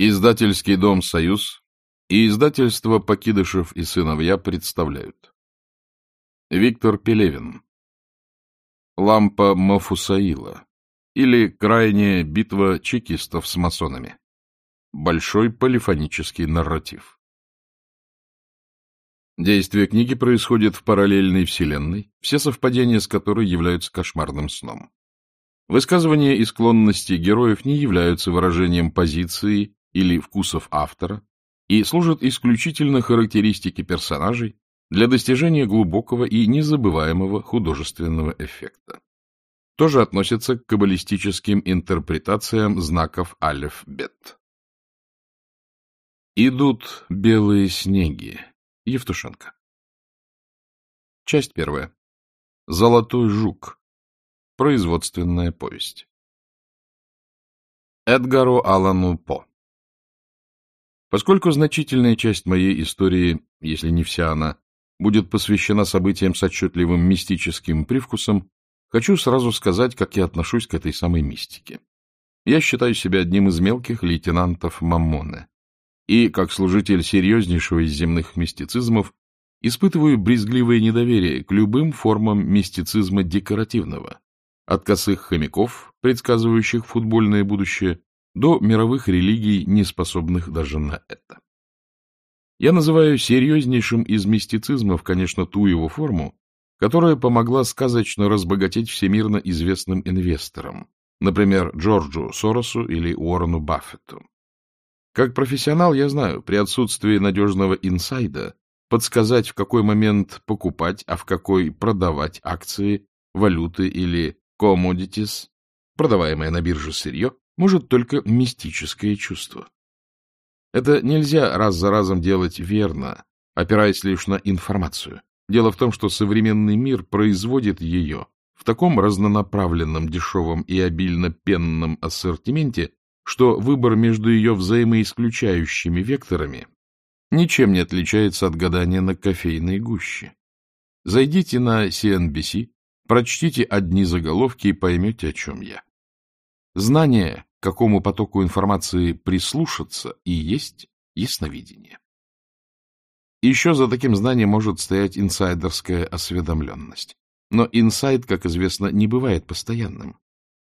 Издательский дом «Союз» и издательство «Покидышев и сыновья» представляют. Виктор Пелевин. Лампа Мафусаила или Крайняя битва чекистов с масонами. Большой полифонический нарратив. Действие книги происходит в параллельной вселенной, все совпадения с которой являются кошмарным сном. Высказывания и склонности героев не являются выражением позиции или вкусов автора и служат исключительно характеристике персонажей для достижения глубокого и незабываемого художественного эффекта. Тоже относится к каббалистическим интерпретациям знаков алеф-бет. Идут белые снеги. Евтушенко. Часть первая. Золотой жук. Производственная повесть. Эдгару Аллану По. Поскольку значительная часть моей истории, если не вся она, будет посвящена событиям с отчетливым мистическим привкусом, хочу сразу сказать, как я отношусь к этой самой мистике. Я считаю себя одним из мелких лейтенантов Маммоны и, как служитель серьезнейшего из земных мистицизмов, испытываю брезгливое недоверие к любым формам мистицизма декоративного, от косых хомяков, предсказывающих футбольное будущее, до мировых религий, не способных даже на это. Я называю серьезнейшим из мистицизмов, конечно, ту его форму, которая помогла сказочно разбогатеть всемирно известным инвесторам, например, Джорджу Соросу или Уоррену Баффету. Как профессионал я знаю, при отсутствии надежного инсайда подсказать, в какой момент покупать, а в какой продавать акции, валюты или commodities, продаваемое на бирже сырье, может только мистическое чувство. Это нельзя раз за разом делать верно, опираясь лишь на информацию. Дело в том, что современный мир производит ее в таком разнонаправленном, дешевом и обильно пенном ассортименте, что выбор между ее взаимоисключающими векторами ничем не отличается от гадания на кофейной гуще. Зайдите на CNBC, прочтите одни заголовки и поймете, о чем я. Знание, к какому потоку информации прислушаться, и есть ясновидение. Еще за таким знанием может стоять инсайдерская осведомленность. Но инсайд, как известно, не бывает постоянным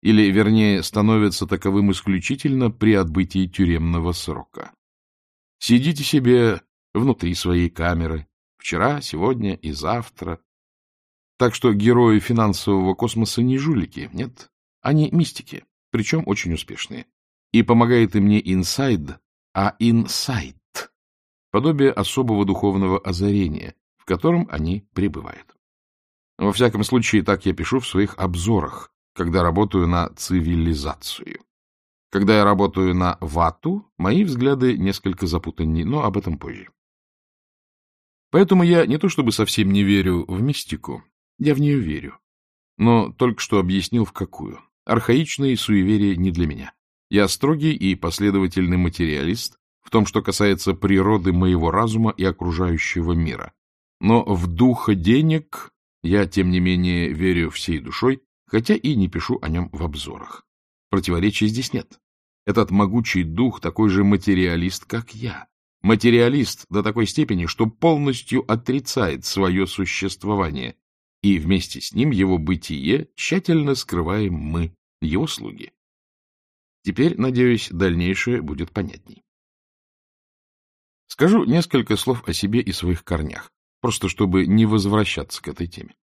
или, вернее, становится таковым исключительно при отбытии тюремного срока. Сидите себе внутри своей камеры, вчера, сегодня и завтра. Так что герои финансового космоса не жулики, нет, они мистики, причем очень успешные. И помогает им не инсайд, а инсайт, подобие особого духовного озарения, в котором они пребывают. Во всяком случае, так я пишу в своих обзорах, когда работаю на цивилизацию. Когда я работаю на вату, мои взгляды несколько запутаннее, но об этом позже. Поэтому я не то чтобы совсем не верю в мистику, я в нее верю, но только что объяснил, в какую. Архаичные суеверия не для меня. Я строгий и последовательный материалист в том, что касается природы моего разума и окружающего мира. Но в духа денег я, тем не менее, верю всей душой хотя и не пишу о нем в обзорах. Противоречий здесь нет. Этот могучий дух такой же материалист, как я. Материалист до такой степени, что полностью отрицает свое существование, и вместе с ним его бытие тщательно скрываем мы, его слуги. Теперь, надеюсь, дальнейшее будет понятней. Скажу несколько слов о себе и своих корнях, просто чтобы не возвращаться к этой теме.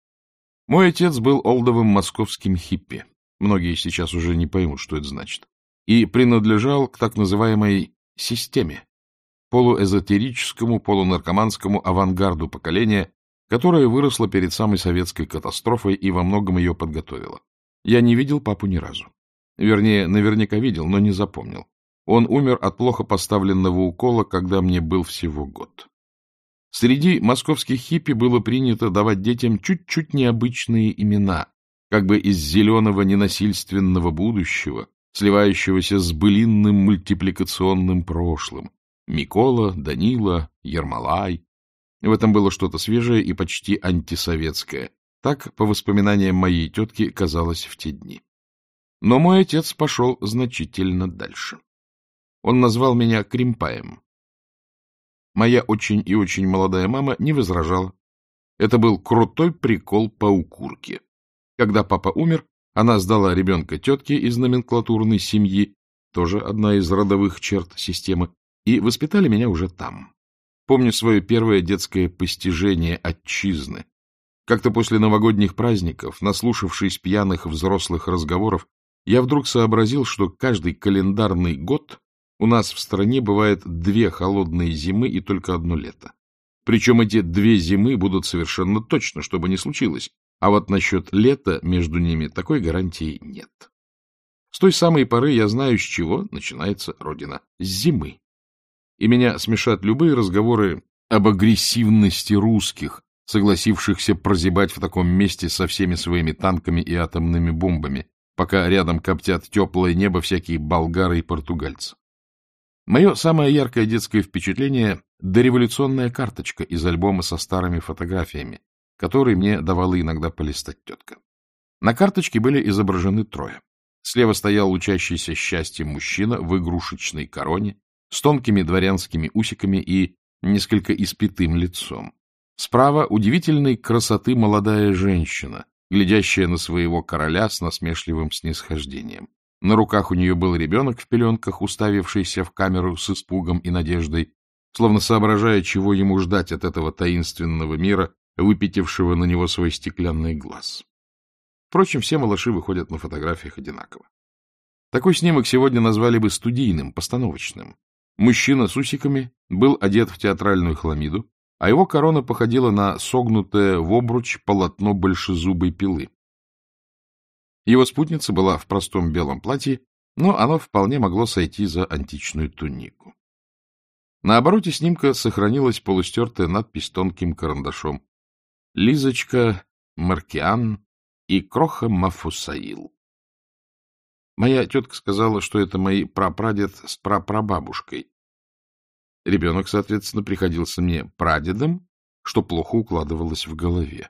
Мой отец был олдовым московским хиппи. Многие сейчас уже не поймут, что это значит. И принадлежал к так называемой «системе», полуэзотерическому, полунаркоманскому авангарду поколения, которое выросло перед самой советской катастрофой и во многом ее подготовило. Я не видел папу ни разу. Вернее, наверняка видел, но не запомнил. Он умер от плохо поставленного укола, когда мне был всего год. Среди московских хиппи было принято давать детям чуть-чуть необычные имена, как бы из зеленого ненасильственного будущего, сливающегося с былинным мультипликационным прошлым. Микола, Данила, Ермолай. В этом было что-то свежее и почти антисоветское. Так, по воспоминаниям моей тетки, казалось в те дни. Но мой отец пошел значительно дальше. Он назвал меня Кримпаем. Моя очень и очень молодая мама не возражала. Это был крутой прикол по укурке. Когда папа умер, она сдала ребенка тетке из номенклатурной семьи, тоже одна из родовых черт системы, и воспитали меня уже там. Помню свое первое детское постижение отчизны. Как-то после новогодних праздников, наслушавшись пьяных взрослых разговоров, я вдруг сообразил, что каждый календарный год у нас в стране бывает две холодные зимы и только одно лето. Причем эти две зимы будут совершенно точно, что бы ни случилось, а вот насчет лета между ними такой гарантии нет. С той самой поры я знаю, с чего начинается Родина. С зимы и меня смешат любые разговоры об агрессивности русских, согласившихся прозябать в таком месте со всеми своими танками и атомными бомбами, пока рядом коптят теплое небо всякие болгары и португальцы. Мое самое яркое детское впечатление — дореволюционная карточка из альбома со старыми фотографиями, которые мне давала иногда полистать тетка. На карточке были изображены трое. Слева стоял учащийся счастьем мужчина в игрушечной короне, с тонкими дворянскими усиками и несколько испитым лицом. Справа удивительной красоты молодая женщина, глядящая на своего короля с насмешливым снисхождением. На руках у нее был ребенок в пеленках, уставившийся в камеру с испугом и надеждой, словно соображая, чего ему ждать от этого таинственного мира, выпятившего на него свой стеклянный глаз. Впрочем, все малыши выходят на фотографиях одинаково. Такой снимок сегодня назвали бы студийным, постановочным. Мужчина с усиками был одет в театральную хламиду, а его корона походила на согнутое в обруч полотно большезубой пилы. Его спутница была в простом белом платье, но оно вполне могло сойти за античную тунику. На обороте снимка сохранилась полустертая надпись тонким карандашом «Лизочка Маркиан и Кроха Мафусаил». Моя тетка сказала, что это мои прапрадед с прапрабабушкой. Ребенок, соответственно, приходился мне прадедом, что плохо укладывалось в голове.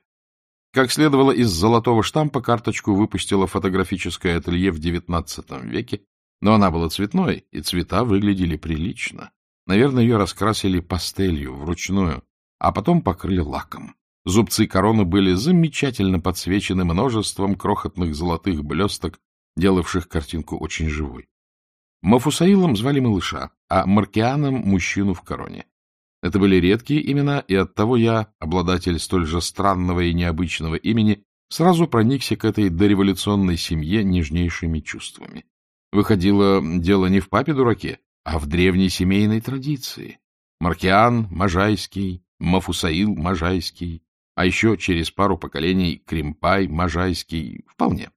Как следовало из золотого штампа, карточку выпустила фотографическое ателье в XIX веке, но она была цветной, и цвета выглядели прилично. Наверное, ее раскрасили пастелью, вручную, а потом покрыли лаком. Зубцы короны были замечательно подсвечены множеством крохотных золотых блесток, делавших картинку очень живой. Мафусаилом звали малыша, а Маркианом — мужчину в короне. Это были редкие имена, и оттого я, обладатель столь же странного и необычного имени, сразу проникся к этой дореволюционной семье нежнейшими чувствами. Выходило дело не в папе-дураке, а в древней семейной традиции. Маркиан — Можайский, Мафусаил — Можайский, а еще через пару поколений Кримпай — Можайский — вполне.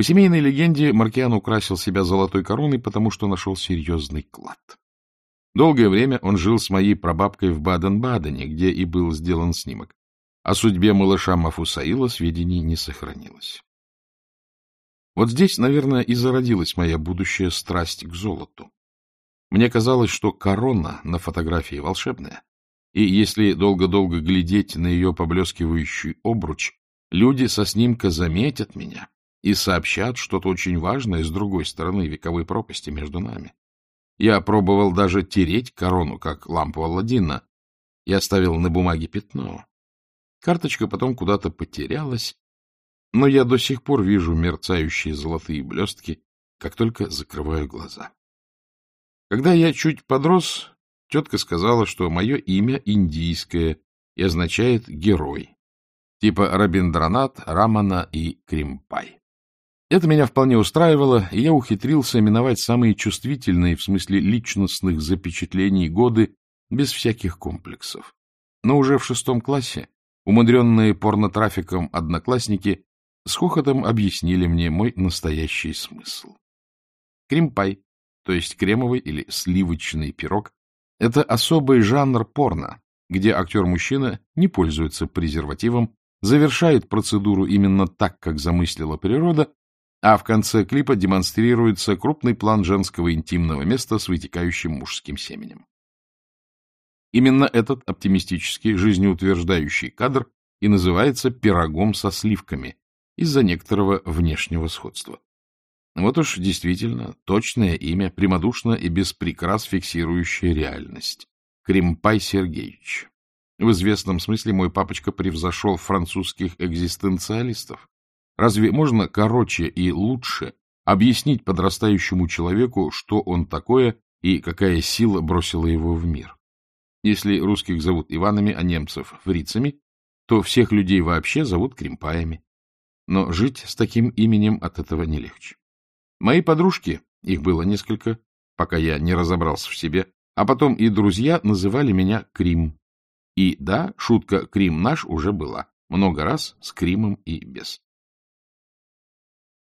По семейной легенде, Маркиан украсил себя золотой короной, потому что нашел серьезный клад. Долгое время он жил с моей прабабкой в Баден-Бадене, где и был сделан снимок. О судьбе малыша Мафусаила сведений не сохранилось. Вот здесь, наверное, и зародилась моя будущая страсть к золоту. Мне казалось, что корона на фотографии волшебная, и если долго-долго глядеть на ее поблескивающий обруч, люди со снимка заметят меня и сообщат что-то очень важное с другой стороны вековой пропасти между нами. Я пробовал даже тереть корону, как лампу Алладина, и оставил на бумаге пятно. Карточка потом куда-то потерялась, но я до сих пор вижу мерцающие золотые блестки, как только закрываю глаза. Когда я чуть подрос, тетка сказала, что мое имя индийское и означает «герой», типа Рабиндранат, Рамана и Кримпай. Это меня вполне устраивало, и я ухитрился миновать самые чувствительные в смысле личностных запечатлений годы без всяких комплексов. Но уже в шестом классе умудренные порнотрафиком одноклассники с хохотом объяснили мне мой настоящий смысл. Кримпай, то есть кремовый или сливочный пирог, это особый жанр порно, где актер-мужчина не пользуется презервативом, завершает процедуру именно так, как замыслила природа, а в конце клипа демонстрируется крупный план женского интимного места с вытекающим мужским семенем. Именно этот оптимистический, жизнеутверждающий кадр и называется «пирогом со сливками» из-за некоторого внешнего сходства. Вот уж действительно точное имя, прямодушно и без прикрас фиксирующее реальность. Кримпай Сергеевич. В известном смысле мой папочка превзошел французских экзистенциалистов. Разве можно короче и лучше объяснить подрастающему человеку, что он такое и какая сила бросила его в мир? Если русских зовут Иванами, а немцев — фрицами, то всех людей вообще зовут Кримпаями. Но жить с таким именем от этого не легче. Мои подружки, их было несколько, пока я не разобрался в себе, а потом и друзья называли меня Крим. И да, шутка «Крим наш» уже была. Много раз с Кримом и без.